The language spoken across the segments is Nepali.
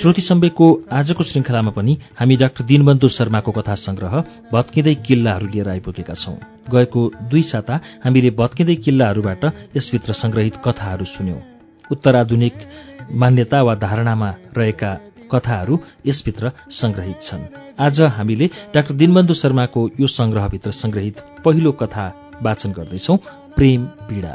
श्रुति सम्वेकको आजको श्रृङ्खलामा पनि हामी डाक्टर दीनबन्धु शर्माको कथा संग्रह भत्किँदै किल्लाहरू लिएर आइपुगेका छौं। गएको दुई साता हामीले भत्किँदै किल्लाहरूबाट यसभित्र संग्रहित कथाहरू सुन्यौं। उत्तराधुनिक मान्यता वा धारणामा रहेका कथाहरू यसभित्र संग्रहित छन्। आज हामीले डाक्टर दीनबन्धु शर्माको यो संग्रहभित्र संग्रहित पहिलो कथा वाचन गर्दैछौ प्रेम पीडा।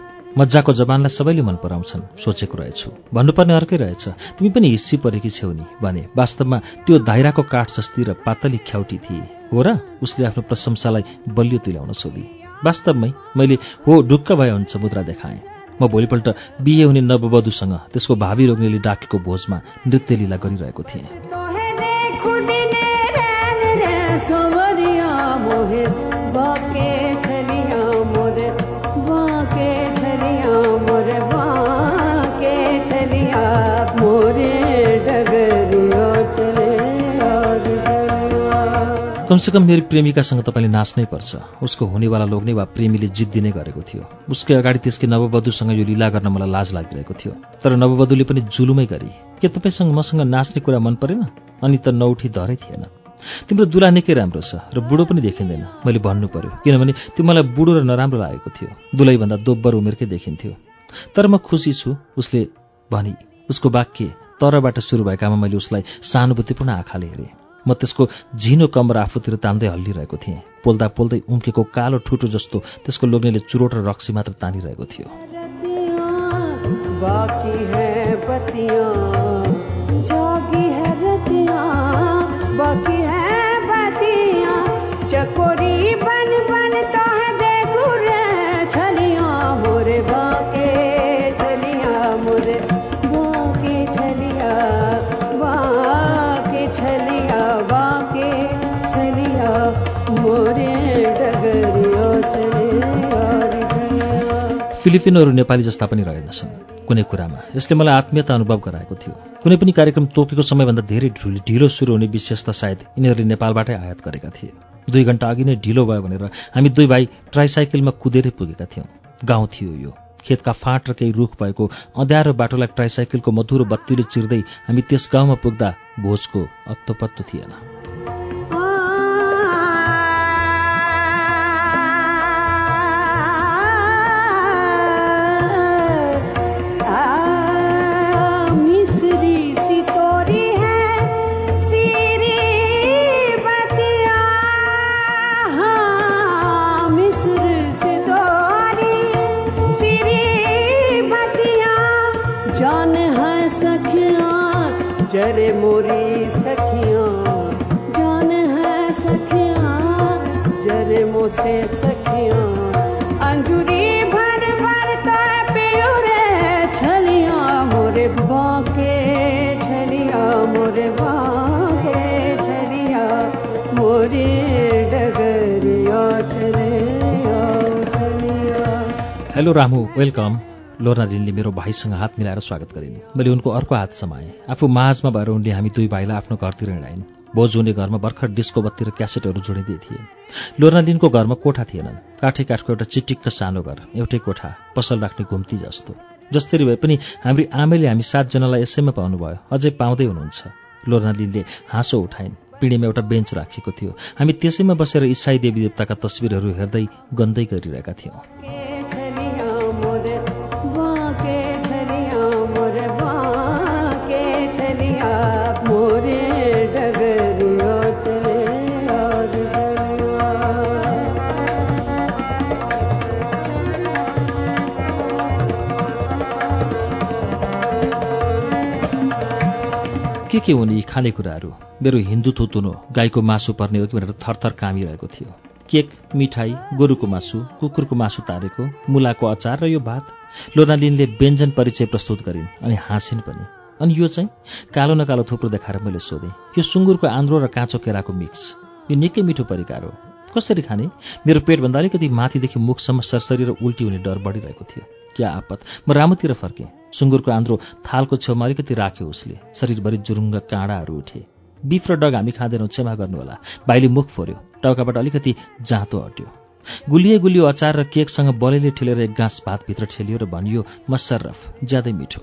मजाको जवानलाई सबैले मन पराउँछन्। सोचेको रहेछु। भन्नुपर्ने अर्कै रहेछ। तिमी पनि हिस्सी परेकी छेउ नि भने वास्तवमा त्यो दाइराको काठ जस्ती र पातली ख्याउटी थिए। हो र? उसले आफ्नो प्रशंसालाई बलियो तुल्याउन सोधी। वास्तवमै मैले हो ढुक्क भए हुन्छ मुद्रा देखाएँ। म भोलिपल्ट बिहे हुने नववधूसँग त्यसको भावी रोग्नेले डाकेको भोजमा नृत्य लीला गरिरहेको थिएँ। कमसेकम मेरी प्रेमिकासँग तपाईँले नाच्नै पर्छ। उसको हुनेवाला लोग्ने वा प्रेमीले जित दिने गरेको थियो। उसकै अगाडि त्यसकी नववधूसँग यो लीला गर्न मलाई लाज लागिरहेको थियो। तर नववधूले पनि जुलुमै गरी के तपाईँसँग मसँग नाच्ने कुरा मन परेन? अनि त नौठी धरै थिएन। तिम्रो दुला निकै राम्रो छ र बुढो पनि देखिँदैन। मैले भन्नु पर्यो। किनभने त्यो मलाई बुढो र नराम्रो लागेको थियो। दुलैभन्दा दोब्बर उमेरकै देखिन्थ्यो। तर म खुसी छु। उसले भनी उसको वाक्य तरबाट सुरु भएकामा मैले उसलाई सहानुभूतिपूर्ण आँखाले हेरेँ। म त्यसको झिनो कमर आफूतिर तान्दै हल्लिरहेको थिएँ। पोल्दा पोल्दै उम्केको कालो ठुटो जस्तो त्यसको लोग्नेले चुरोट र रक्सी मात्र तानिरहेको थियो। फिलिपिनोहरू नेपाली जस्ता पनि रहेनछन्। कुनै कुरामा। यसले मलाई आत्मीयता अनुभव गराएको थियो। कुनै पनि कार्यक्रम तोकेको समयभन्दा धेरै ढिलो सुरु हुने विशेषता सायद यिनीहरूले नेपालबाटै आयात गरेका थिए। दुई घन्टा अघि नै ढिलो भयो भनेर हामी दुई भाइ ट्राइसाइकलमा कुदेरै पुगेका थियौँ। गाउँ थियो यो। खेतका फाँट र केही रुख भएको अँध्यारो बाटोलाई ट्राइसाइकलको मधुरो बत्तीले चिर्दै हामी त्यस गाउँमा पुग्दा भोजको अत्तोपत्तो थिएन। लोर्ना रिनले मेरो भाइसँग हात मिलाएर स्वागत गरिन्। मैले उनको अर्को हात समाएँ। आफू माझमा भएर उनले हामी दुई भाइलाई आफ्नो घरतिर हिँडाइन्। भोज हुने घरमा भर्खर डिस्को बत्ती र क्यासेटहरू जोडिँदै थिए। लोर्नालिनको घरमा कोठा थिएनन्। काठे काठको एउटा चिटिक्क सानो घर एउटै कोठा पसल राख्ने घुम्ती जस्तो। जसरी भए पनि हाम्री आमैले हामी सातजनालाई यसैमा पाउनुभयो। अझै पाउँदै हुनुहुन्छ। लोर्नालिनले हाँसो उठाइन्। पिँढीमा एउटा बेन्च राखिएको थियो। हामी त्यसैमा बसेर इसाई देवी देवताका तस्विरहरू हेर्दै गन्दै गरिरहेका थियौँ। के हुन् यी खानेकुराहरू मेरो हिन्दू थुतुनो गाईको मासु पर्ने हो कि भनेर थरथर कामिरहेको थियो। केक मिठाई गोरुको मासु कुकुरको मासु तारेको मुलाको अचार र यो भात। लोनालिनले व्यञ्जन परिचय प्रस्तुत गरिन् अनि हाँसिन् पनि। अनि यो चाहिँ कालो न कालो थुप्रो देखाएर मैले सोधेँ। यो सुँगुरको आन्द्रो र काँचो केराको मिक्स। यो निकै मिठो परिकार हो। कसरी खाने? मेरो पेटभन्दा अलिकति माथिदेखि मुखसम्म सरसरी र उल्टी हुने डर बढिरहेको थियो। क्या आपत? म रामुतिर फर्केँ। सुँगुरको आन्द्रो थालको छेउमा अलिकति राख्यो उसले। शरीरभरि जुरुङ्ग काँडाहरू उठे। बिफ र डग हामी खाँदैनौँ क्षमा गर्नुहोला। भाइले मुख फोर्यो। टाउकाबाट अलिकति जाँतो हट्यो गुलिए गुलियो अचार र केकसँग बलैले ठेलेर एक गाँस भातभित्र ठेलियो र भनियो मसर्रफ ज्यादै मिठो।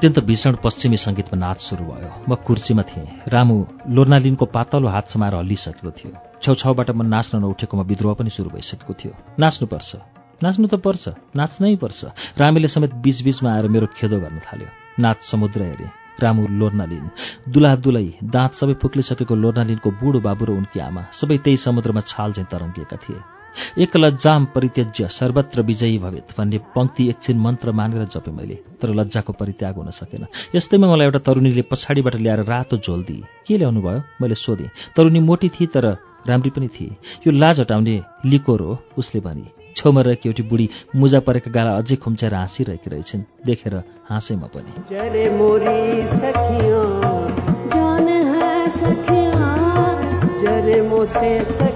अत्यन्त भीषण पश्चिमी सङ्गीतमा नाच सुरु भयो। म कुर्सीमा थिएँ। रामु लोर्नालिनको पातलो हात समाएर हल्लिसकेको थियो। छेउछाउबाट म नाच्न नउठेकोमा विद्रोह पनि सुरु भइसकेको थियो। नाच्नुपर्छ नाच्नु त पर्छ। नाच्नै पर्छ। रामीले समेत बीचबीचमा आएर मेरो खेदो गर्न थाल्यो। नाच समुद्र हेरे। रामु लोर्नालिन। दुला दुलै दाँत सबै फुक्लिसकेको लोर्नालिनको बुढो बाबु र उनकी आमा सबै त्यही समुद्रमा छाल चाहिँ तरङ्गिएका थिए। एक लज्जाम परित्यज्य सर्वत्र विजयी भवेत भन्ने पङ्क्ति एकछिन मन्त्र मानेर जपे मैले तर लज्जाको परित्याग हुन सकेन। यस्तैमा मलाई एउटा तरुणीले पछाडिबाट ल्याएर रातो झोल दिए। के ल्याउनु भयो मैले सोधेँ। तरुणी मोटी थिए तर राम्री पनि थिए। यो लाज हटाउने लिकोर हो उसले भनी। छेउमा रहेकी एउटी बुढी मुजा परेका गाला अझै खुम्च्याएर हाँसिरहेकी रहेछन्। देखेर हाँसे म पनि।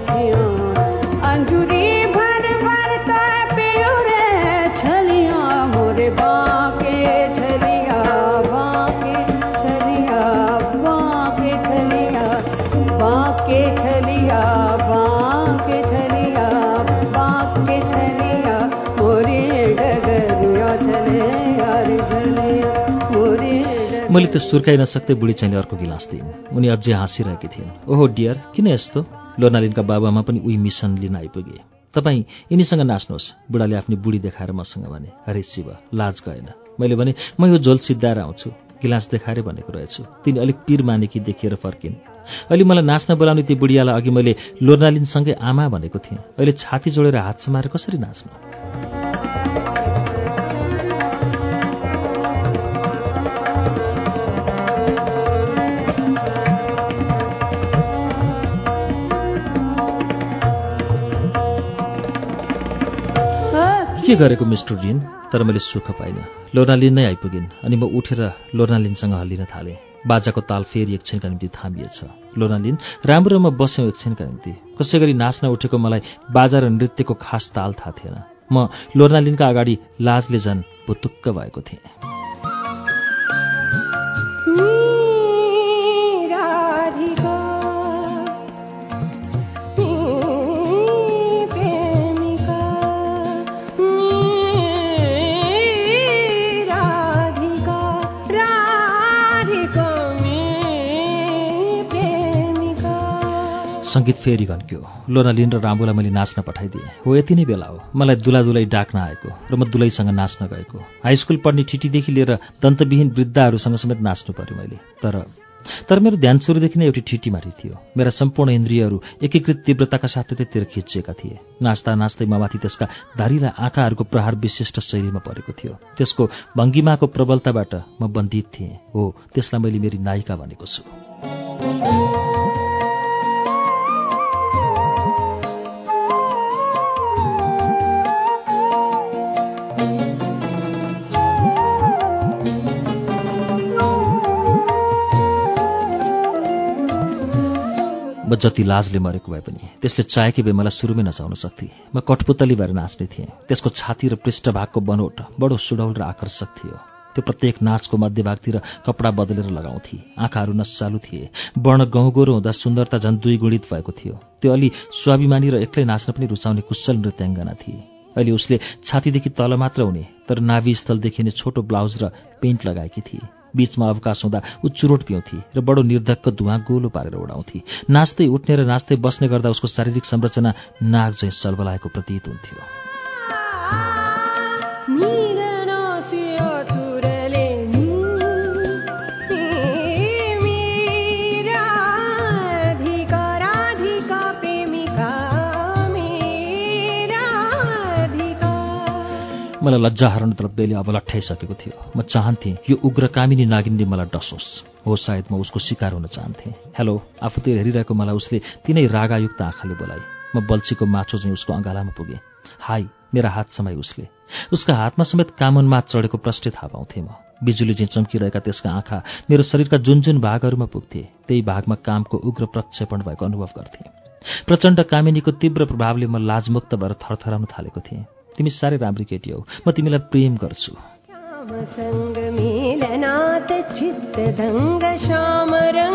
त्यो सुर्काइ नसक्दै बुढी चाहिँले अर्को गिलास दिइन्। उनी अझै हाँसिरहेकी थिइन्। ओहो डियर किन यस्तो? लोनालिनका बाबुआमा पनि उही मिसन लिन आइपुगे। तपाईँ यिनीसँग नाच्नुहोस्। बुढाले आफ्नो बुढी देखाएर मसँग भने हरे शिव लाज गएन। मैले भने म यो झोल सिद्धाएर आउँछु। गिलास देखाएरै भनेको रहेछु। तिनी अलिक पिर मानेकी देखिएर फर्किन्। अहिले मलाई नाच्न बोलाउने ती बुढियालाई अघि मैले लोर्नालिनसँगै आमा भनेको थिएँ। अहिले छाती जोडेर हात समाएर कसरी नाच्नु? के गरेको मिस्टर रिन तर मैले सुख पाइनँ। लोर्नालिन नै आइपुगिन् अनि म उठेर लोर्नालिनसँग हल्लिन थालेँ। बाजाको ताल फेरि एकछिनका निम्ति थामिएछ लोर्नालिन राम्रो म बस्यौँ एकछिनका निम्ति। कसै गरी नाच्न उठेको मलाई बाजा र नृत्यको खास ताल थाहा थिएन। म लोर्नालिनका अगाडि लाजले झन् भुतुक्क भएको थिएँ। सङ्गीत फेरि घन्क्यो। लोनालिन र राम्बुलाई मैले नाच्न पठाइदिएँ। हो यति नै बेला हो। मलाई दुला दुलै डाक्न आएको र म दुलैसँग नाच्न गएको। हाई स्कुल पढ्ने ठिटीदेखि लिएर दन्तविहीन वृद्धहरूसँग समेत नाच्नु पर्यो मैले। तर तर मेरो ध्यान सुरुदेखि नै एउटी ठिटीमाथि थियो। मेरा सम्पूर्ण इन्द्रियहरू एकीकृत तीव्रताका साथ त्यतिर खिचिएका थिए। नाच्दा नाच्दै ममाथि त्यसका धारिला आँखाहरूको प्रहार विशिष्ट शैलीमा परेको थियो। त्यसको भङ्गिमाको प्रबलताबाट म बन्दित थिएँ। हो त्यसलाई मैले मेरी नायिका भनेको छु। जति लाजले मरेको भए पनि त्यसले चाहेकै भए मलाई सुरुमै नचाउन सक्थे। म कठपुतली भएर नाच्ने थिएँ। त्यसको छाती र पृष्ठभागको बनोट बडो सुडौल र आकर्षक थियो। त्यो प्रत्येक नाचको मध्यभागतिर कपडा बदलेर लगाउँथे। आँखाहरू नसालु थिए। वर्ण गहुँगोरो हुँदा सुन्दरता झन् दुई गुणित भएको थियो। त्यो अलि स्वाभिमानी र एक्लै नाच्न पनि रुचाउने कुशल नृत्याङ्गना थिए। अहिले उसले छातीदेखि तल मात्र हुने तर नाभि स्थल देखिने छोटो ब्लाउज र पेन्ट लगाएकी थिए। बीचमा अवकाश हुँदा ऊ चुरोट पिउँथे र बडो निर्धक्क धुवा गोलो पारेर उडाउँथे। नाच्दै उठ्ने र नाच्दै बस्ने गर्दा उसको शारीरिक संरचना नाग झैँ सलबलाएको प्रतीत हुन्थ्यो। मलाई लज्जा हरण द्रव्यले अब लट्ठाइसकेको थियो। म चाहन्थेँ यो उग्र कामिनी नागिनले मलाई डसोस्। हो सायद म उसको शिकार हुन चाहन्थेँ। हेलो आफूतिर हेरिरहेको मलाई उसले तिनै रागायुक्त आँखाले बोलाए। म बल्छीको माछो चाहिँ उसको अँगालामा पुगेँ। हाई मेरा हात समाई उसले। उसका हातमा समेत कामनमा चढेको प्रष्टै थाहा पाउँथेँ म। बिजुली चाहिँ चम्किरहेका त्यसका आँखा मेरो शरीरका जुन जुन भागहरूमा पुग्थे त्यही भागमा कामको उग्र प्रक्षेपण भएको अनुभव गर्थेँ। प्रचण्ड कामिनीको तीव्र प्रभावले म लाजमुक्त भएर थरथराउन थालेको थिएँ। तिमी साह्रै राम्री केटी हौ। म तिमीलाई प्रेम गर्छु। श्याम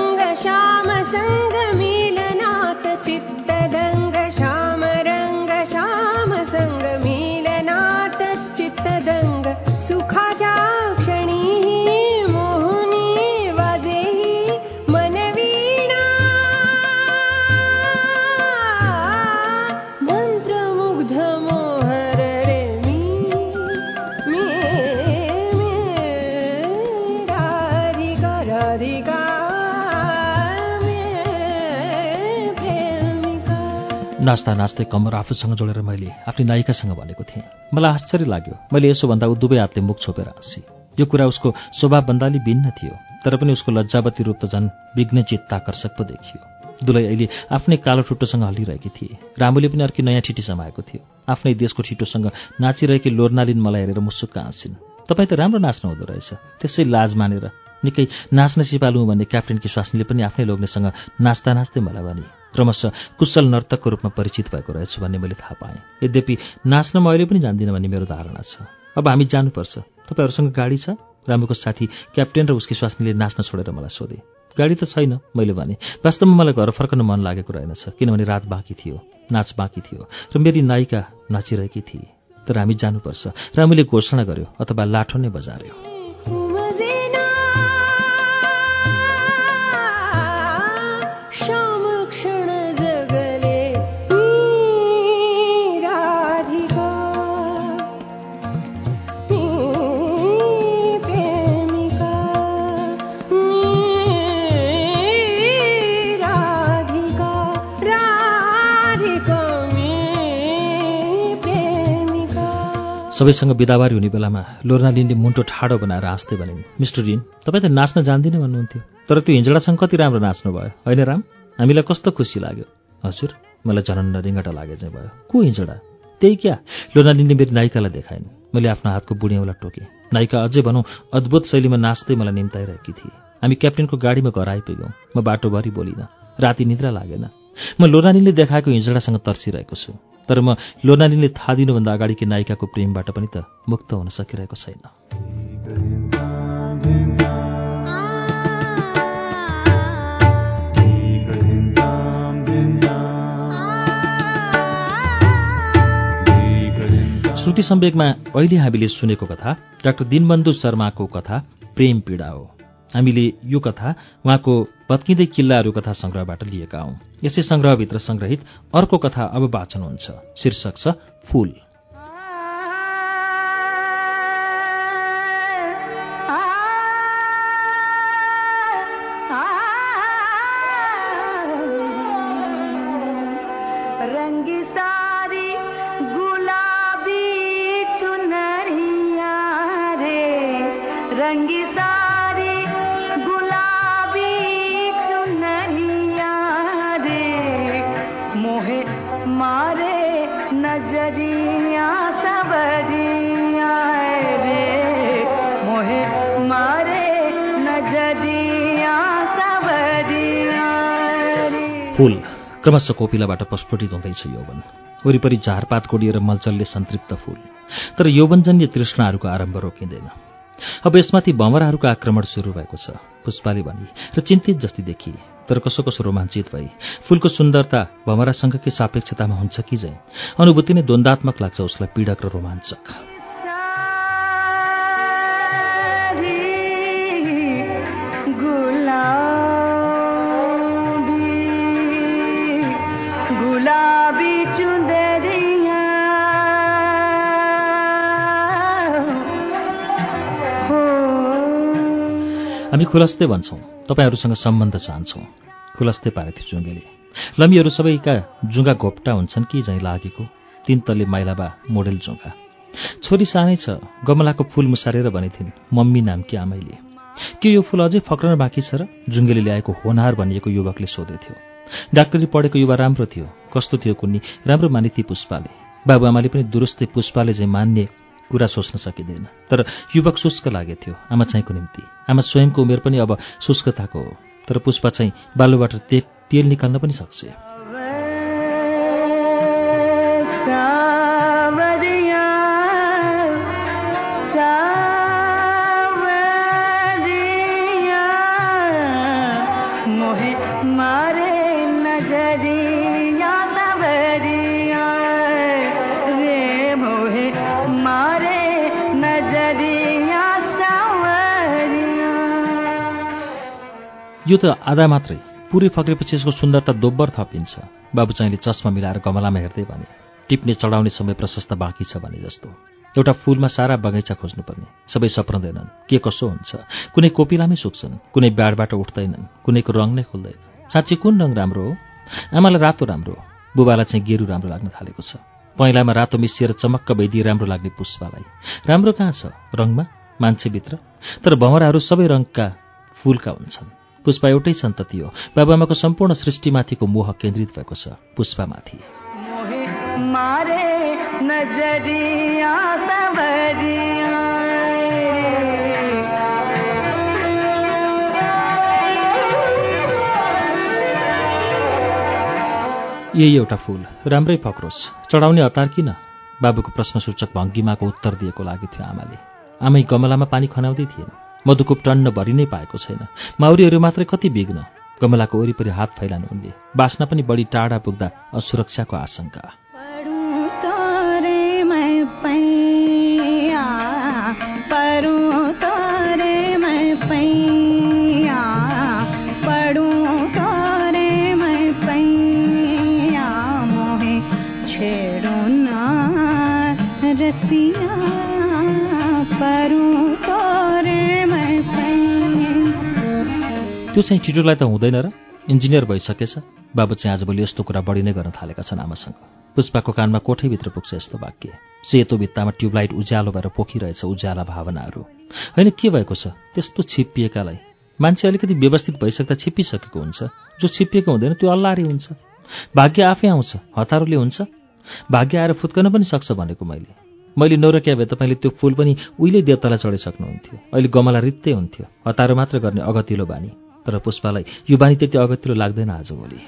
नाच्दा नाच्दै कम्मर आफूसँग जोडेर मैले आफ्नी नायिकासँग भनेको थिएँ। मलाई आश्चर्य लाग्यो। मैले यसो भन्दा ऊ दुवै हातले मुख छोपेर हाँसी। यो कुरा उसको स्वभावभन्दा अलि भिन्न थियो तर पनि उसको लज्जावती रूप त झन् विघ्न चित्ताकर्षक पो देखियो। दुलै अहिले आफ्नै कालो ठुटोसँग हल्लिरहेकी थिए। रामुले पनि अर्की नयाँ ठिटी समाएको थियो। आफ्नै देशको ठिटोसँग नाचिरहेकी लोर्नालिन मलाई हेरेर मुसुक्क हाँसिन्। तपाईँ त राम्रो नाच्नु हुँदो रहेछ त्यसै लाज मानेर निकै नाच्न सिपालु भन्ने क्याप्टेनकी स्वास्नीले पनि आफ्नै लोग्नेसँग नाच्दा नाच्दै मलाई भने क्रमशः कुशल नर्तकको रूपमा परिचित भएको रहेछु भन्ने मैले थाहा पाएँ। यद्यपि नाच्न म अहिले पनि जान्दिनँ भन्ने मेरो धारणा छ। अब हामी जानुपर्छ। तपाईँहरूसँग गाडी छ रामुको साथी क्याप्टेन र उसकी स्वास्नीले नाच्न छोडेर मलाई सोधे गाडी त छैन मैले भने वास्तवमा मलाई घर फर्कन मन लागेको रहेनछ किनभने रात बाँकी थियो नाच बाँकी थियो र मेरी नायिका नाचिरहेकी थिए। तर हामी जानुपर्छ रामुले घोषणा गर्यो अथवा लाठो नै बजार्यो। सबैसँग बिदाबारी हुने बेलामा लोर्नालिनले मुन्टो ठाडो बनाएर हाँस्दै भनिन् मिस्टर रिन तपाईँ त नाच्न जान्दिनँ भन्नुहुन्थ्यो तर त्यो हिजडासँग कति राम्रो नाच्नु भयो होइन राम? हामीलाई कस्तो खुसी लाग्यो? हजुर मलाई झनन्न रिङ्गटा लागे चाहिँ भयो। को हिजडा? त्यही क्या? लोर्नालिनले मेरो नायिकालाई देखाइन्। मैले आफ्नो हातको बुढियाउलाई टोकेँ। नायिका अझै भनौँ अद्भुत शैलीमा नाच्दै मलाई निम्ताइरहेकी थिए। हामी क्याप्टेनको गाडीमा घर आइपुग्यौँ। म बाटोभरि बोलिनँ। राति निद्रा लागेन। म लोर्नालिनले देखाएको हिजडासँग तर्सिरहेको छु। तर म लोर्नालिनले थाहा दिनुभन्दा अगाडिकी नायिकाको प्रेमबाट पनि त मुक्त हुन सकिरहेको छैन। श्रुति सम्वेकमा अहिले हामीले सुनेको कथा डाक्टर दिनबन्धु शर्माको कथा प्रेम पीडा हो। हामीले यो कथा उहाँको भत्किँदै किल्लाहरू कथा सङ्ग्रहबाट लिएका हौं। यसै सङ्ग्रहभित्र सङ्ग्रहित अर्को कथा अब वाचन हुन्छ। शीर्षक छ फूल। फूल क्रमशः कोपिलाबाट प्रस्फुटित हुँदैछ यौवन। वरिपरि झारपात कोडिएर मलचलले सन्तृप्त फूल। तर यौवनजन्य तृष्णाहरूको आरम्भ रोकिँदैन। अब यसमाथि भमराहरूको आक्रमण सुरु भएको छ। पुष्पाले भनी र चिन्तित जस्ती देखिए तर कसो कसो रोमाञ्चित भई फूलको सुन्दरता भमरासँगकै सापेक्षतामा हुन्छ कि जै अनुभूति नै द्वन्दात्मक लाग्छ उसलाई पीडक र रोमाञ्चक। हामी खुलस्ते भन्छौँ। तपाईँहरूसँग सम्बन्ध चाहन्छौँ। खुलस्ते थियो जुङ्गेले लमीहरू सबैका जुङ्गा घोप्टा हुन्छन् कि झैँ लागेको? तीन तले माइलाबा मोडेल जुङ्गा छोरी सानै छ गमलाको फूल मुसारेर भनेथिन् मम्मी नामकी आमैले के यो फूल अझै फक्रन बाँकी छ र? जुङ्गेले ल्याएको होनहार भनिएको युवकले सोधेथ्यो डाक्टरी पढेको युवा राम्रो थियो। कस्तो थियो कुन्नी? राम्रो मानिथी पुष्पाले। बाबुआमाले पनि दुरुस्तै पुष्पाले चाहिँ मान्ने कुरा सोच्न सकिँदैन। तर युवक शुष्क लागेथ्यो आमा चाहिँको निम्ति। आमा स्वयंको उमेर पनि अब शुष्कताको हो। तर पुष्पा चाहिँ बालुबाट तेल निकाल्न पनि सक्छ। यो त आधा मात्रै। पुरै फक्रेपछि यसको सुन्दरता दोब्बर थपिन्छ। बाबु चाहिँले चस्मा मिलाएर गमलामा हेर्दै भने टिप्ने चढाउने समय प्रशस्त बाँकी छ भने जस्तो। एउटा फुलमा सारा बगैँचा खोज्नुपर्ने। सबै सप्रँदैनन्। के कसो हुन्छ? कुनै कोपिलामै सुक्छन् कुनै ब्याडबाट उठ्दैनन्। कुनैको रङ नै खुल्दैन। साँच्ची कुन रङ राम्रो हो? आमालाई रातो राम्रो हो। बुबालाई चाहिँ गेरु राम्रो लाग्न थालेको छ। पहिलामा रातो मिसिएर चमक्क भइदिए राम्रो लाग्ने पुष्पालाई। राम्रो कहाँ छ? रङमा? मान्छेभित्र? तर भमराहरू सबै रङका फुलका हुन्छन्। पुष्पा एउटै सन्तति हो बाबाआमाको सम्पूर्ण सृष्टिमाथिको मोह केन्द्रित भएको छ। पुष्पामाथि। यही एउटा फूल। राम्रै फक्रोस् चढाउने हतार किन? बाबुको प्रश्नसूचक भङ्गिमाको उत्तर दिएको लागि थियो आमाले। आमै गमलामा पानी खनाउँदै थिएन। मधुकुप टन्न भरि नै पाएको छैन। माउरीहरू मात्रै कति बिग्न। गमलाको वरिपरि हात फैलानु उनले बास्ना पनि बढी टाढा पुग्दा असुरक्षाको आशंका। त्यो चाहिँ छिटोलाई त हुँदैन र। इन्जिनियर भइसकेछ। बाबु चाहिँ आजभोलि यस्तो कुरा बढी नै गर्न थालेका छन् आमासँग। पुष्पाको कानमा कोठैभित्र पुग्छ यस्तो वाक्य। सेतो भित्तामा ट्युबलाइट उज्यालो भएर पोखिरहेछ उज्याला भावनाहरू। होइन के भएको छ? त्यस्तो छिप्पिएकालाई। मान्छे अलिकति व्यवस्थित भइसक्दा छिप्पिसकेको हुन्छ। जो छिप्पिएको हुँदैन त्यो अल्लारे हुन्छ। भाग्य आफै आउँछ हतारोले हुन्छ। भाग्य आएर फुत्कन पनि सक्छ भनेको मैले। मैले नरोक्या भए तपाईँले त्यो फुल पनि उहिले देवतालाई चढिसक्नुहुन्थ्यो। अहिले गमला रित्तै हुन्थ्यो। हतारो मात्र गर्ने अगतिलो बानी। तर पुष्पालाई यो बानी त्यति अगतिलो लाग्दैन आजभोलि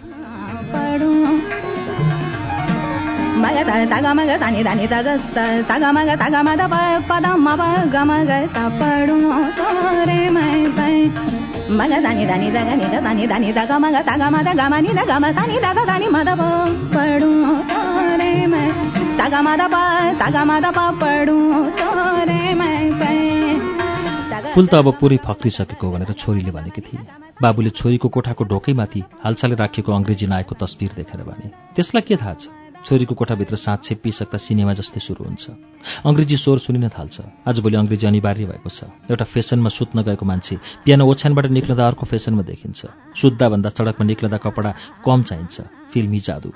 म द प द प फुल त अब पुरै फक्रिसकेको भनेर छोरीले भनेकी थिए। बाबुले छोरीको कोठाको ढोकैमाथि हालसालै राखिएको अङ्ग्रेजी नायकको तस्बिर देखेर भने त्यसलाई के थाहा छ? छोरीको कोठाभित्र साँझ छेप्पिसक्दा सिनेमा जस्तै सुरु हुन्छ। अङ्ग्रेजी स्वर सुनिन थाल्छ। आजभोलि अङ्ग्रेजी अनिवार्य भएको छ। एउटा फेसनमा सुत्न गएको मान्छे पियानो ओछ्यानबाट निक्लँदा अर्को फेसनमा देखिन्छ। सुत्दाभन्दा सडकमा निक्लँदा कपडा कम चाहिन्छ। फिल्मी जादु।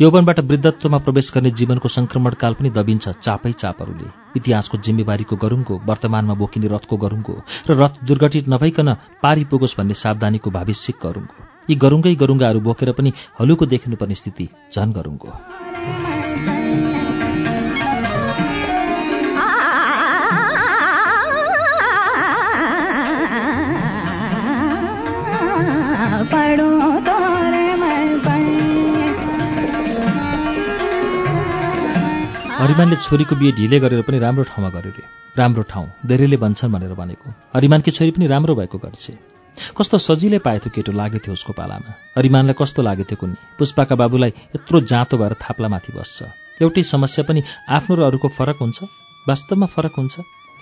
यौवनबाट वृद्धत्वमा प्रवेश गर्ने जीवनको सङ्क्रमणकाल पनि दबिन्छ चापै चापहरूले। इतिहासको जिम्मेवारीको गरुङ्गो वर्तमानमा बोकिने रथको गरुङ्गो र रथ दुर्घटित नभइकन पारी पुगोस् भन्ने सावधानीको भाविसिक गरुङ्गो यी गरुङ्गै गरुङ्गाहरू बोकेर पनि हलुको देखिनुपर्ने स्थिति झन गरुङ्गो हरिमानले छोरीको बिहे ढिले गरेर पनि राम्रो ठाउँमा गर्यो रे। राम्रो ठाउँ धेरैले भन्छन् भनेर भनेको। हरिमानकी छोरी पनि राम्रो भएको गर्छे। कस्तो सजिलै पाएथ्यो केटो लागेथ्यो उसको पालामा। हरिमानलाई कस्तो लागेथ्यो कुन्नी? पुष्पाका बाबुलाई यत्रो जाँतो भएर थाप्लामाथि बस्छ। एउटै समस्या पनि आफ्नो र अरूको फरक हुन्छ? वास्तवमा फरक हुन्छ?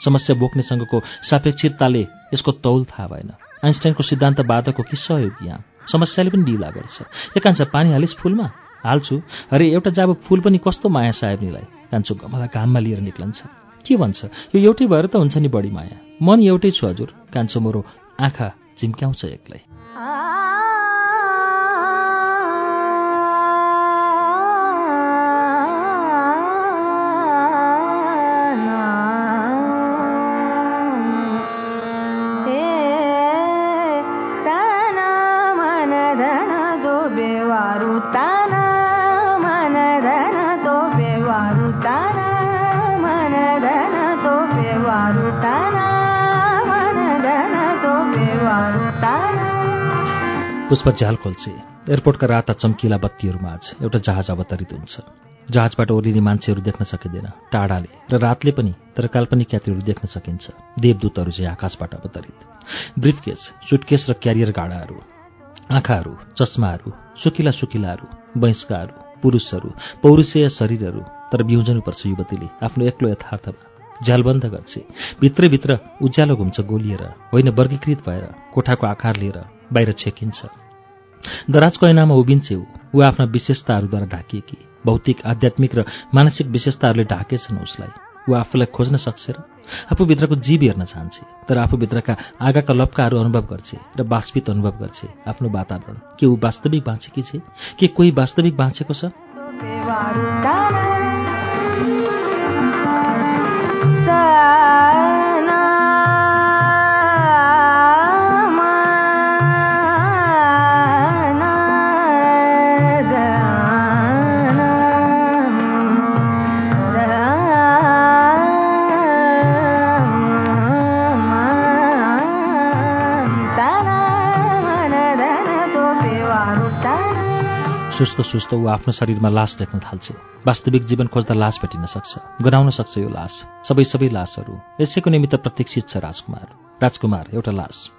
समस्या बोक्नेसँगको सापेक्षितताले यसको तौल थाहा भएन। आइन्स्टाइनको सिद्धान्त बाधको कि सहयोगी यहाँ? समस्याले पनि ढिला गर्छ। एकान्छ पानी हालिस् फुलमा? हाल्छु। अरे एउटा जाब फुल पनि कस्तो माया साहेबनीलाई कान्छो गमला घाममा लिएर निक्लन्छ। के भन्छ? यो एउटै भएर त हुन्छ नि बढी माया। मन एउटै छु हजुर। कान्छो मोरो आँखा चिम्क्याउँछ एक्लै। पुष्प झ्याल खोल्छे। एयरपोर्टका राता चम्किला बत्तीहरूमाझ एउटा जहाज अवतरित हुन्छ। जहाजबाट ओर्लिने मान्छेहरू देख्न सकिँदैन टाढाले र रातले पनि तर काल्पनिक यात्रीहरू देख्न सकिन्छ। देवदूतहरू चाहिँ आकाशबाट अवतरित। ब्रिफकेस सुटकेस र क्यारियर गाडाहरू आँखाहरू चस्माहरू सुकिला सुकिलाहरू वयस्काहरू पुरुषहरू पौरुषेय शरीरहरू तर बिउजनुपर्छ युवतीले आफ्नो एक्लो यथार्थमा। झ्यालबन्द गर्छ। भित्रैभित्र उज्यालो घुम्छ गोलिएर होइन वर्गीकृत भएर कोठाको आकार लिएर बाहिर छेकिन्छ। दराजको ऐनामा उभिन्छे ऊ। आफ्ना विशेषताहरूद्वारा ढाकिएकी। भौतिक आध्यात्मिक र मानसिक विशेषताहरूले ढाकेछन् उसलाई। ऊ आफूलाई खोज्न सक्छ र आफूभित्रको जीव हेर्न चाहन्छे। तर आफूभित्रका आगाका लप्काहरू अनुभव गर्छे र बाष्पित अनुभव गर्छे। आफ्नो वातावरण। के ऊ वास्तविक बाँचेकी छे? के कोही वास्तविक बाँचेको छ? सुस्त सुस्त ऊ आफ्नो शरीरमा लास देख्न थाल्छ। वास्तविक जीवन खोज्दा लास भेटिन सक्छ। गराउन सक्छ यो लास। सबै सबै लासहरू। यसैको निमित्त प्रतीक्षित छ राजकुमार। राजकुमार एउटा लास।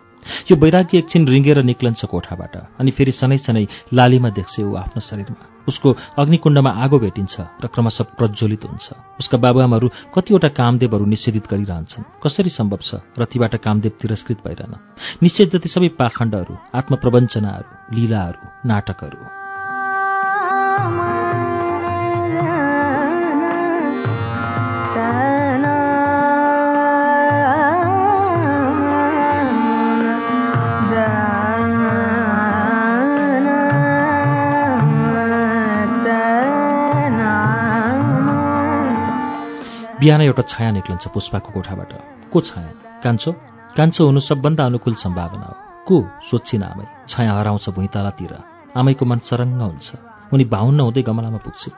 यो वैराग्य एकछिन रिङ्गेर निक्लन्छ कोठाबाट अनि फेरि सनै सनै लालीमा देख्छ ऊ आफ्नो शरीरमा। उसको अग्निकुण्डमा आगो भेटिन्छ र क्रमशः प्रज्वलित हुन्छ। उसका बाबुआमाहरू कतिवटा कामदेवहरू निषेधित गरिरहन्छन्। कसरी सम्भव छ रथीबाट कामदेव तिरस्कृत भइरहन? निश्चय जति सबै पाखण्डहरू आत्मप्रवञ्चनाहरू लीलाहरू नाटकहरू। बिहान एउटा छाया निक्लिन्छ पुष्पाको कोठाबाट। को छाया? कान्छो? कान्छो हुनु सबभन्दा अनुकूल सम्भावना हो। को? सोच्छिन आमै। छाया हराउँछ भुइँतालातिर। आमैको मन सरङ्ग हुन्छ। उनी भाउन्न हुँदै गमलामा पुग्छ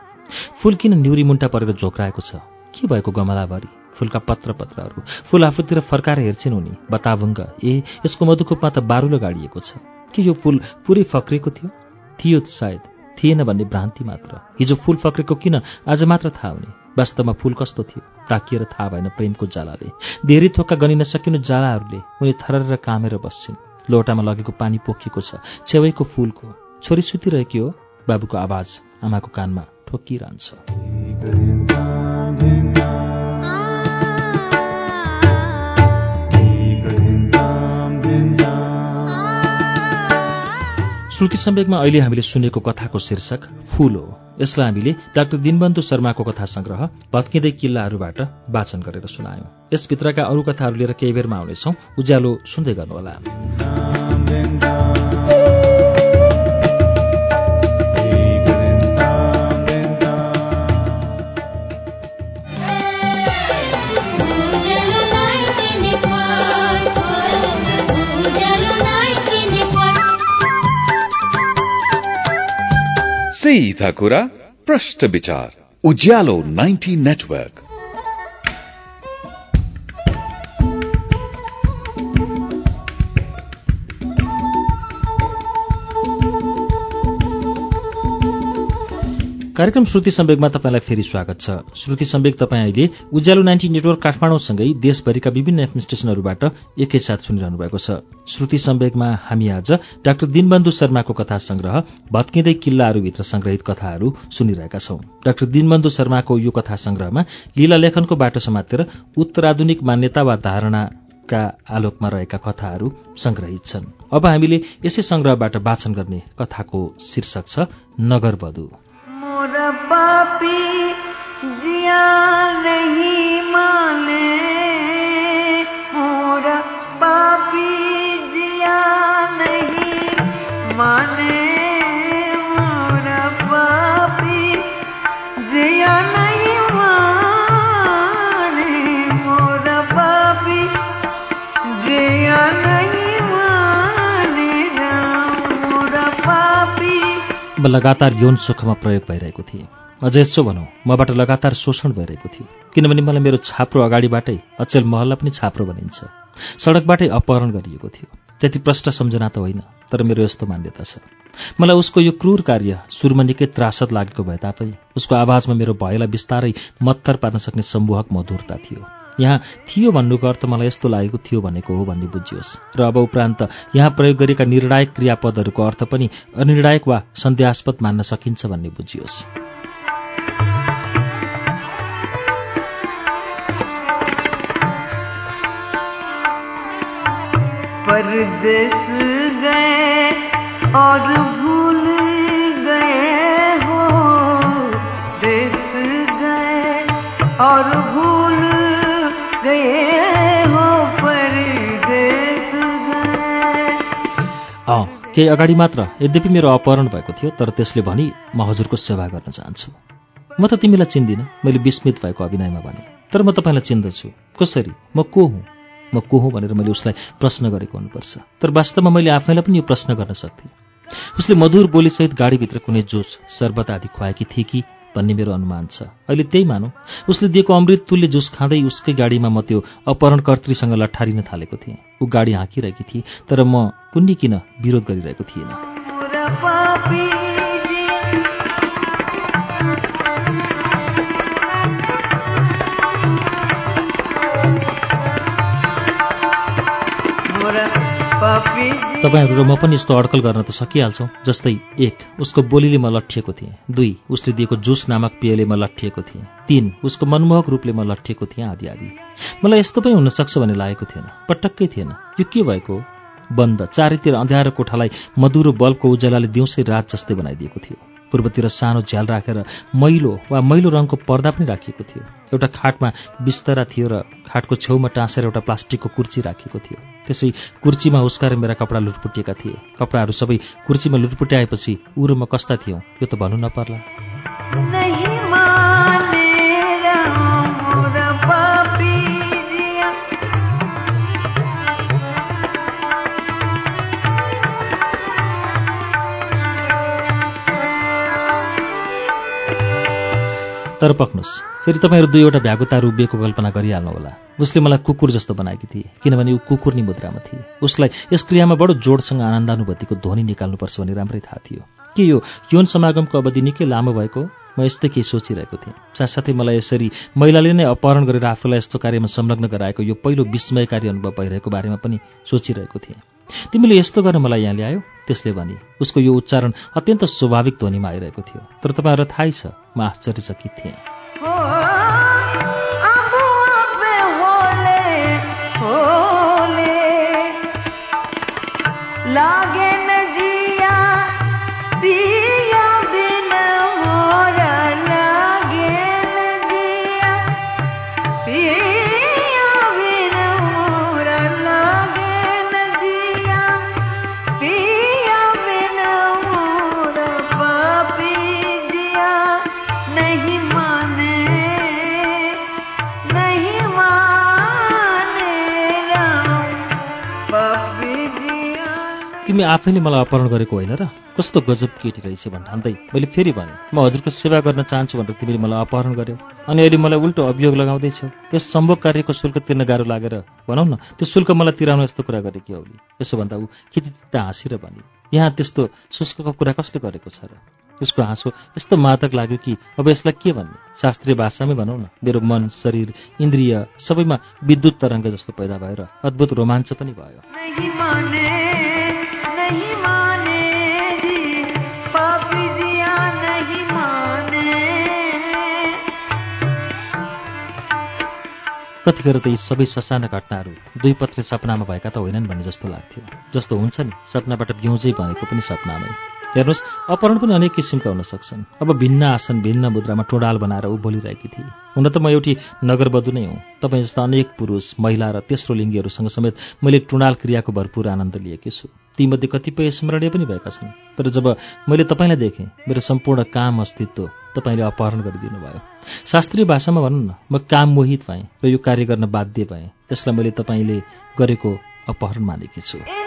फुल किन न्युरी मुन्टा परेर झोक्राएको छ? के भएको गमलाभरि? फुलका पत्र पत्रहरू फुल आफूतिर फर्काएर हेर्छिन् उनी। बताभुङ्ग। ए यसको मधुखोपमा त बारुलो गाडिएको छ। के यो फुल पुरै फक्रेको थियो? थियो सायद। थिएन भन्ने भ्रान्ति मात्र। हिजो फुल फक्रेको किन? आज मात्र थाहा हुने। वास्तवमा फुल कस्तो थियो? राखिएर थाहा भएन प्रेमको जालाले धेरै थोक्का गनिन सकिनु जालाहरूले उनी थरेर कामेर बस्छिन्। लोटामा लगेको पानी पोखिएको छ छेउैको फुलको। छोरी सुतिरहेकी हो बाबुको आवाज आमाको कानमा ठोकिरहन्छ। श्रुति सम्वेकमा अहिले हामीले सुनेको कथाको शीर्षक फूल हो। यसलाई हामीले डाक्टर दिनबन्धु शर्माको कथा संग्रह भत्किँदै किल्लाहरूबाट वाचन गरेर सुनायौं। यसभित्रका अरू कथाहरू लिएर केही बेरमा आउनेछौ। उज्यालो सुन्दै गर्नुहोला। सीधा कुरा प्रश्न विचार उज्यालो 90 नेटवर्क कार्यक्रम श्रुति सम्वेकमा तपाईँलाई फेरि स्वागत छ। श्रुति सम्वेक तपाईँ अहिले उज्यालो नाइन्टी नेटवर्क काठमाडौँसँगै देशभरिका विभिन्न एफएम स्टेशनहरूबाट एकैसाथ सुनिरहनु भएको छ। श्रुति सम्वेकमा हामी आज डाक्टर दिनबन्धु शर्माको कथा संग्रह भत्किँदै किल्लाहरूभित्र संग्रहित कथाहरू सुनिरहेका छौं। डाक्टर दिनबन्धु शर्माको यो कथा संग्रहमा लीला लेखनको बाटो समातेर उत्तराधुनिक मान्यता वा धारणा का आलोकमा रहेका कथाहरू संग्रहित छन्। अब हामीले यसै संग्रहबाट वाचन गर्ने कथाको शीर्षक छ नगरवधु پاپی جیا نہیں लगातार यौन सुखमा प्रयोग भइरहेको थिएँ। अझ यसो भनौँ मबाट लगातार शोषण भइरहेको थियो किनभने मलाई मेरो छाप्रो अगाडिबाटै अचेल महललाई पनि छाप्रो भनिन्छ। सडकबाटै अपहरण गरिएको थियो। त्यति प्रष्ट सम्झना त होइन तर मेरो यस्तो मान्यता छ। मलाई उसको यो क्रूर कार्य सुरुमा निकै त्रासद लागेको भए तापनि उसको आवाजमा मेरो भयलाई बिस्तारै मत्तर पार्न सक्ने सम्मोहक मधुरता थियो। यहाँ थियो भन्नुको अर्थ मलाई यस्तो लागेको थियो भनेको हो भन्ने बुझियोस्। र अब उपरान्त यहाँ प्रयोग गरेका निर्णायक क्रियापदहरूको अर्थ पनि अनिर्णायक वा सन्देहास्पद मान्न सकिन्छ भन्ने बुझियोस्। और केही अगाडि मात्र यद्यपि मेरो अपहरण भएको थियो तर त्यसले भनी म हजुरको सेवा गर्न चाहन्छु। म त तिमीलाई चिन्दिनँ मैले विस्मित भएको अभिनयमा भने। तर म तपाईँलाई चिन्दछु। कसरी? म को हुँ? म को हुँ भनेर मैले उसलाई प्रश्न गरेको हुनुपर्छ। तर वास्तवमा मैले आफैलाई पनि यो प्रश्न गर्न सक्थेँ उसले मधुर बोलीसहित गाडीभित्र कुनै जोस शर्बत आदि खुवाएकी थिए कि भन्ने मेरो अनुमान छ। अहिले त्यही मानौ। उसले दिएको अमृत तुल्य जुस खाँदै उसकै गाडीमा म त्यो अपहरणकर्त्रीसँग लट्ठारिन थालेको थिएँ। ऊ गाडी हाँकिरहेकी थिए तर म कुन्नी किन विरोध गरिरहेको थिइनँ तपाईँहरू र म पनि यस्तो अड्कल गर्न त सकिहाल्छौँ जस्तै एक उसको बोलीले म लट्ठिएको थिएँ। दुई उसले दिएको जुस नामक पेयले म लट्ठिएको थिएँ। तीन उसको मनमोहक रूपले म लट्ठिएको थिएँ आदि आदि। मलाई यस्तो पनि हुनसक्छ भन्ने लागेको थिएन पटक्कै थिएन। यो के भएको? बन्द। चारैतिर अँध्यारो कोठालाई मधुरो बल्बको उज्यालाले दिउँसै रात जस्तै बनाइदिएको थियो। पूर्वतिर सानो झ्याल राखेर मैलो वा मैलो रङको पर्दा पनि राखिएको थियो। एउटा खाटमा बिस्तरा थियो र खाटको छेउमा टाँसेर एउटा प्लास्टिकको कुर्ची राखिएको थियो। त्यसै कुर्चीमा उस्काएर मेरा कपडा लुटपुटिएका थिए। कपडाहरू सबै कुर्चीमा लुटपुट्याएपछि ऊ र म कस्ता थियौँ यो त भन्नु नपर्ला। तर पक्नुहोस् फेरि तपाईँहरू दुईवटा भ्यागुताहरू उभिएको कल्पना गरिहाल्नुहोला। उसले मलाई कुकुर जस्तो बनाएकी थिए किनभने ऊ कुकुरनी मुद्रामा थिए। उसलाई यस क्रियामा बडो जोडसँग आनन्दानुभूतिको ध्वनि निकाल्नुपर्छ भन्ने राम्रै थाहा थियो। के यो यौन समागमको अवधि निकै लामो भएको? म यस्तै केही सोचिरहेको थिएँ। साथसाथै मलाई यसरी महिलाले नै अपहरण गरेर आफूलाई यस्तो कार्यमा संलग्न गराएको यो पहिलो विस्मयकारी अनुभव भइरहेको बारेमा पनि सोचिरहेको थिएँ। तिमीले यस्तो गर्न मलाई यहाँ ल्यायो? त्यसले भने उसको यो उच्चारण अत्यन्त स्वाभाविक ध्वनिमा आइरहेको थियो। तर तपाईँहरूलाई थाहै छ म आश्चर्यचकित थिएँ। आफैले मलाई अपहरण गरेको होइन र कस्तो गजब केटी रहेछ भन्दै मैले फेरि भने म हजुरको सेवा गर्न चाहन्छु भनेर तिमीले मलाई अपहरण गर्यौ। अनि अहिले मलाई उल्टो अभियोग लगाउँदैछौ यस सम्भोग कार्यको शुल्क तिर्न गाह्रो लागेर भनौँ न त्यो शुल्क मलाई तिराउन यस्तो कुरा गरेकी औली यसो भन्दा ऊ खिचित हाँसेर भने यहाँ त्यस्तो शुष्कको कुरा कसले गरेको छ र? उसको हाँसो यस्तो मादक लाग्यो कि अब यसलाई के भन्ने? शास्त्रीय भाषामै भनौँ न मेरो मन शरीर इन्द्रिय सबैमा विद्युत तरङ्ग जस्तो पैदा भएर अद्भुत रोमाञ्च पनि भयो। कतिखेर त यी सबै ससाना घटनाहरू दुई पत्रे सपनामा भएका त होइनन् भन्ने जस्तो लाग्थ्यो। जस्तो हुन्छ नि सपनाबाट बिउजै भनेको पनि सपनामै। हेर्नुहोस् अपहरण पनि अनेक किसिमका हुन सक्छन्। अब भिन्न आसन भिन्न मुद्रामा टोडाल बनाएर ऊ बोलिरहेकी थिए। हुन त म एउटी नगरवधु नै हुँ तपाईँ जस्ता अनेक पुरुष महिला र तेस्रो लिङ्गीहरूसँग समेत मैले टुणाल क्रियाको भरपूर आनन्द लिएकी छु। तीमध्ये कतिपय स्मरणीय पनि भएका छन्। तर जब मैले तपाईँलाई देखेँ मेरो सम्पूर्ण काम अस्तित्व तपाईँले अपहरण गरिदिनु भयो। शास्त्रीय भाषामा भनौँ न म काम मोहित भएँ र यो कार्य गर्न बाध्य भएँ। यसलाई मैले तपाईँले गरेको अपहरण मानेकी छु।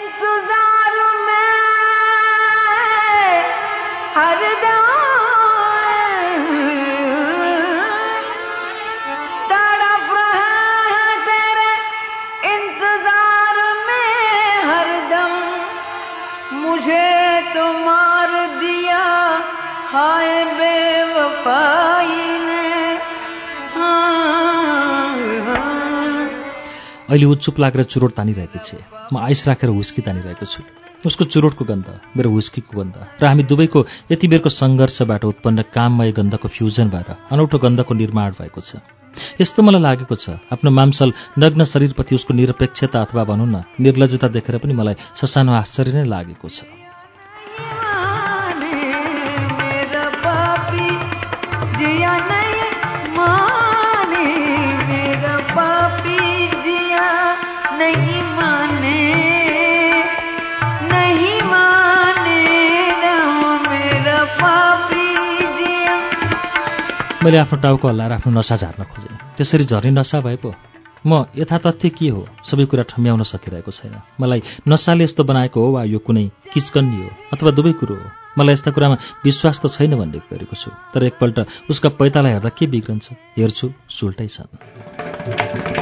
अहिले ऊ चुप लागेर चुरोट तानिरहेकी छे। म आइस राखेर हुस्की तानिरहेको छु। उसको चुरोटको गन्ध मेरो हुस्कीको गन्ध र हामी दुवैको यति बेरको सङ्घर्षबाट उत्पन्न काममय गन्धको फ्युजन भएर अनौठो गन्धको निर्माण भएको छ। यस्तो मलाई लागेको छ आफ्नो मांसल नग्न शरीरप्रति उसको निरपेक्षता अथवा भनौँ न निर्लजता देखेर पनि मलाई ससानो आश्चर्य नै लागेको छ। मैले आफ्नो टाउको हल्लाएर आफ्नो नसा झार्न खोजेँ। त्यसरी झर्ने नसा भए पो म यथातथ्य के हो? सबै कुरा ठम्याउन सकिरहेको छैन। मलाई नसाले यस्तो बनाएको हो वा यो कुनै किचकन्नी हो अथवा दुवै कुरो हो? मलाई यस्ता कुरामा विश्वास त छैन भन्ने गरेको छु। तर एकपल्ट उसका पैतालाई हेर्दा के बिग्रन्छ? हेर्छु सुल्टै छन्।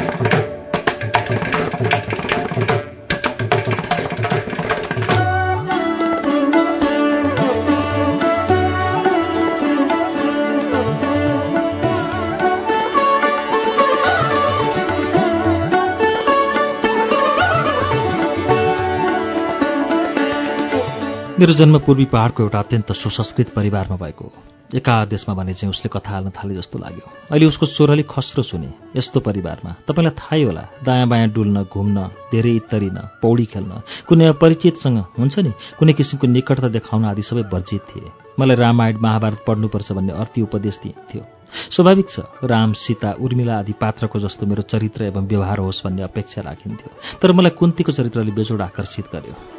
मेरो जन्म पूर्वी पहाडको एउटा अत्यन्त सुसंस्कृत परिवारमा भएको। हो एकादेशमा भने चाहिँ उसले कथा हाल्न थाले जस्तो लाग्यो। अहिले उसको स्वरले खस्रो सुने यस्तो परिवारमा। तपाईँलाई थाहै होला दायाँ बायाँ डुल्न घुम्न धेरै इत्तरिन पौडी खेल्न कुनै अपरिचितसँग हुन्छ नि कुनै किसिमको निकटता देखाउन आदि सबै वर्जित थिए। मलाई रामायण महाभारत पढ्नुपर्छ भन्ने अर्थी उपदेश दिइन्थ्यो स्वाभाविक छ राम सीता उर्मिला आदि पात्रको जस्तो मेरो चरित्र एवं व्यवहार होस् भन्ने अपेक्षा राखिन्थ्यो। तर मलाई कुन्तीको चरित्रले बेजोड आकर्षित गर्यो।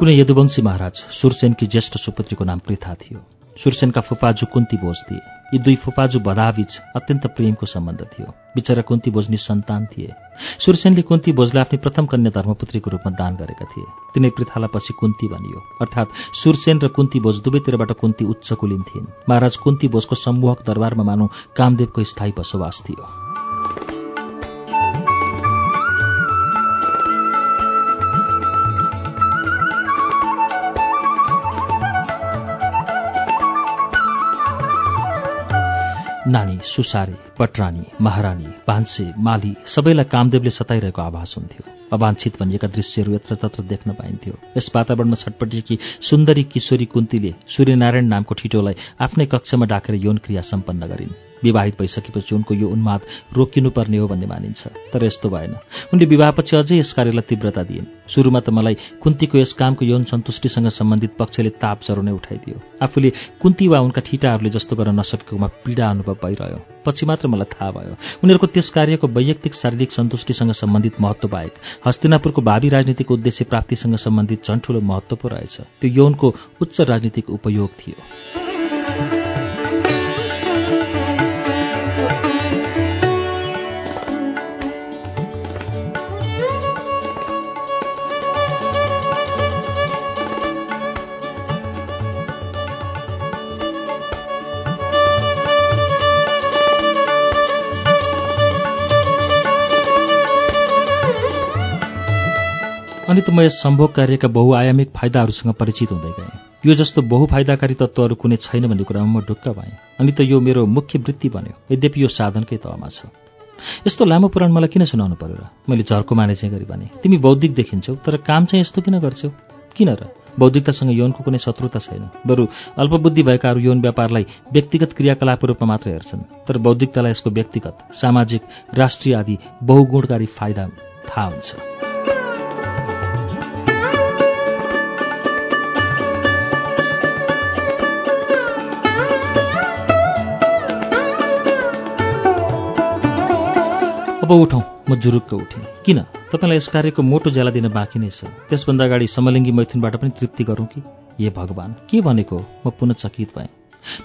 कुनै यदुवंशी महाराज सुरसेनकी ज्येष्ठ सुपुत्रीको नाम पृथा थियो। सुरसेनका फुपाजु कुन्ती भोज थिए। यी दुई फुपाजु बदाबीच अत्यन्त प्रेमको सम्बन्ध थियो। बिचरा कुन्ती भोज निसन्तान थिए। सुरसेनले कुन्ती भोजलाई आफ्नै प्रथम कन्या धर्मपुत्रीको रूपमा दान गरेका थिए। तिनै पृथालाई पछि कुन्ती भनियो अर्थात् सुरसेन र कुन्ती भोज दुवैतिरबाट कुन्ती उच्च कुलिन थिइन्। महाराज कुन्ती भोजको सम्मोहक दरबारमा मानौ कामदेवको स्थायी बसोबास थियो। नानी सुसारे पटरानी महारानी भान्से माली सबैलाई कामदेवले सताइरहेको आभास हुन्थ्यो। अवाञ्छित भनिएका दृश्यहरू यत्रतत्र देख्न पाइन्थ्यो। यस वातावरणमा छटपटेकी सुन्दरी किशोरी कुन्तीले सूर्यनारायण नामको ठिटोलाई आफ्नै कक्षमा डाकेर यौन क्रिया सम्पन्न गरिन्। विवाहित भइसकेपछि उनको यो उन्माद रोकिनुपर्ने हो भन्ने मानिन्छ। तर यस्तो भएन। उनले विवाहपछि अझै यस कार्यलाई तीव्रता दिइन्। सुरुमा त मलाई कुन्तीको यस कामको यौन सन्तुष्टिसँग सम्बन्धित पक्षले ताप जरो उठाइदियो। आफूले कुन्ती वा उनका ठिटाहरूले जस्तो गर्न नसकेकोमा पीडा अनुभव भइरह्यो। पछि मात्र मलाई थाहा भयो। उनीहरूको त्यस कार्यको वैयक्तिक शारीरिक सन्तुष्टिसँग सम्बन्धित महत्व बाहेक हस्तिनापुरको भावी राजनीतिक उद्देश्य प्राप्तिसँग सम्बन्धित झन् ठूलो महत्व पो रहेछ। त्यो यौनको उच्च राजनीतिक उपयोग थियो। अनि त म यस सम्भोग कार्यका बहुआयामिक फाइदाहरूसँग परिचित हुँदै गएँ। यो जस्तो बहुफाइदाकारी तत्त्वहरू कुनै छैन भन्ने कुरामा म ढुक्क भएँ। अनि त यो मेरो मुख्य वृत्ति बन्यो। यद्यपि यो साधनकै तहमा छ। यस्तो लामो पुराण मलाई किन सुनाउनु पर्यो र? मैले झर्को माने चाहिँ गरी भने तिमी बौद्धिक देखिन्छौ तर काम चाहिँ यस्तो किन गर्छौ? किन र? बौद्धिकतासँग यौनको कुनै शत्रुता छैन। बरु अल्पबुद्धि भएकाहरू यौन व्यापारलाई व्यक्तिगत क्रियाकलापको रूपमा मात्र हेर्छन्। तर बौद्धिकतालाई यसको व्यक्तिगत सामाजिक राष्ट्रिय आदि बहुगुणकारी फाइदा थाहा हुन्छ। अब उठौँ म जुरुक्क उठेँ किन? तपाईँलाई यस कार्यको मोटो ज्याला दिन बाँकी नै छ। त्यसभन्दा अगाडि समलिङ्गी मैथुनबाट पनि तृप्ति गरौँ कि? हे भगवान् के भनेको? म पुनः चकित भएँ।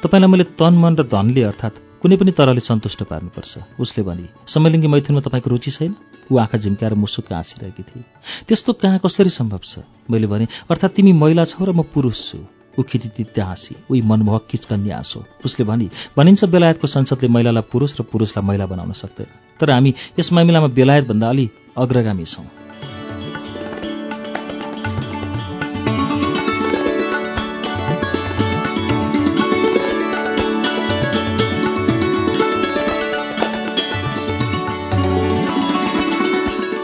तपाईँलाई मैले तन मन र धनले अर्थात् कुनै पनि तरले सन्तुष्ट पार्नुपर्छ। उसले भने समलिङ्गी मैथुनमा तपाईँको रुचि छैन? ऊ आँखा झिम्काएर मुसुक्क हाँसिरहेकी थिए। त्यस्तो कहाँ कसरी सम्भव छ? मैले भने अर्थात् तिमी महिला छौ र म पुरुष छु। ऊ खिटितित्य हाँसी। उही मनमोहक किचकन्ने हाँसो उसले भनी भनिन्छ बेलायतको संसदले महिलालाई पुरुष र पुरुषलाई महिला बनाउन सक्दैन। तर हामी यस मामिलामा बेलायतभन्दा अलि अग्रगामी छौँ।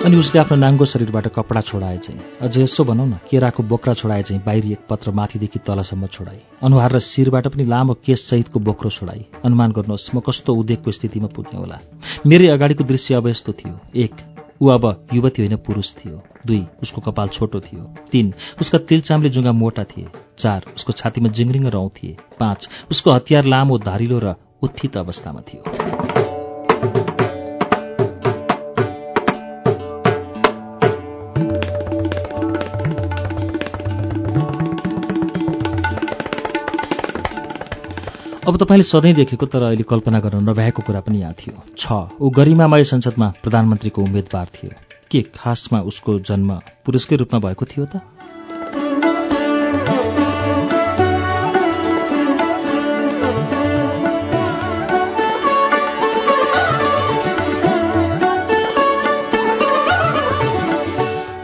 अनि उसले आफ्नो नाङ्गो शरीरबाट कपडा छोडाए चाहिँ। अझ यसो भनौँ न केराको बोक्रा छोडाए चाहिँ बाहिरी एक पत्र माथिदेखि तलसम्म छोडाई अनुहार र शिरबाट पनि लामो केससहितको बोक्रो छोडाई अनुमान गर्नुहोस् म कस्तो उद्योगको स्थितिमा पुग्ने होला। मेरै अगाडिको दृश्य अब यस्तो थियो। एक ऊ अब युवती होइन पुरुष थियो। दुई उसको कपाल छोटो थियो। तीन उसका तिलचाम्रे जुङ्गा मोटा थिए। चार उसको छातीमा जिङ्रिङ रौँ थिए। पाँच उसको हतियार लामो धारिलो र उत्थित अवस्थामा थियो। अब तपाईँले सधैँ देखेको तर अहिले कल्पना गर्न नभएको कुरा पनि यहाँ थियो। छ ऊ गरिमामय संसदमा प्रधानमन्त्रीको उम्मेद्वार थियो। के खासमा उसको जन्म पुरुषकै रूपमा भएको थियो त?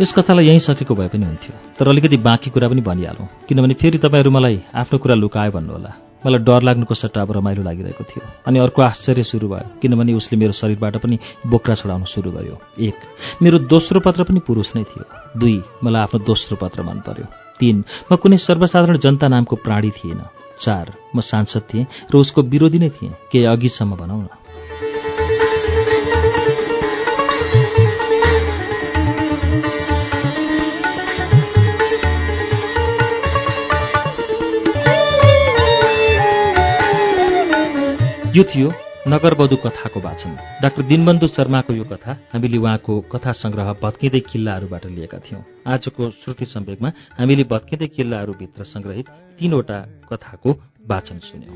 यस कथालाई यहीँ सकेको भए पनि हुन्थ्यो। तर अलिकति बाँकी कुरा पनि भनिहालौँ। किनभने फेरि तपाईँहरू मलाई आफ्नो कुरा लुकायो भन्नुहोला। मलाई डर लाग्नुको सट्टा अब रमाइलो लागिरहेको थियो। अनि अर्को आश्चर्य सुरु भयो किनभने उसले मेरो शरीरबाट पनि बोक्रा छोडाउन सुरु गर्यो। एक मेरो दोस्रो पत्र पनि पुरुष नै थियो। दुई मलाई आफ्नो दोस्रो पत्र मन पर्यो। तीन म कुनै सर्वसाधारण जनता नामको प्राणी थिएन। चार म सांसद थिएँ र उसको विरोधी नै थिएँ। केही अघिसम्म भनौँ न। यो थियो नगरवधु कथाको वाचन। डाक्टर दिनबन्धु शर्माको यो कथा हामीले उहाँको कथा सङ्ग्रह भत्किँदै किल्लाहरूबाट लिएका थियौँ। आजको श्रुति सम्वेकमा हामीले भत्किँदै किल्लाहरूभित्र सङ्ग्रहित तीनवटा कथाको वाचन सुन्यौँ।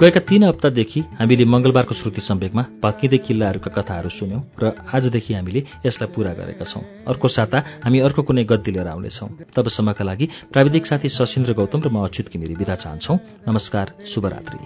गएका तीन हप्तादेखि हामीले मङ्गलबारको श्रुति सम्वेकमा भत्किँदै किल्लाहरूका कथाहरू सुन्यौँ र आजदेखि हामीले यसलाई पूरा गरेका छौँ अर्को साता हामी अर्को कुनै गद्दी लिएर आउनेछौँ तबसम्मका लागि प्राविधिक साथी सशिन्द्र गौतम र म अच्युत घिमिरी विदा चाहन्छौँ नमस्कार शुभरात्रि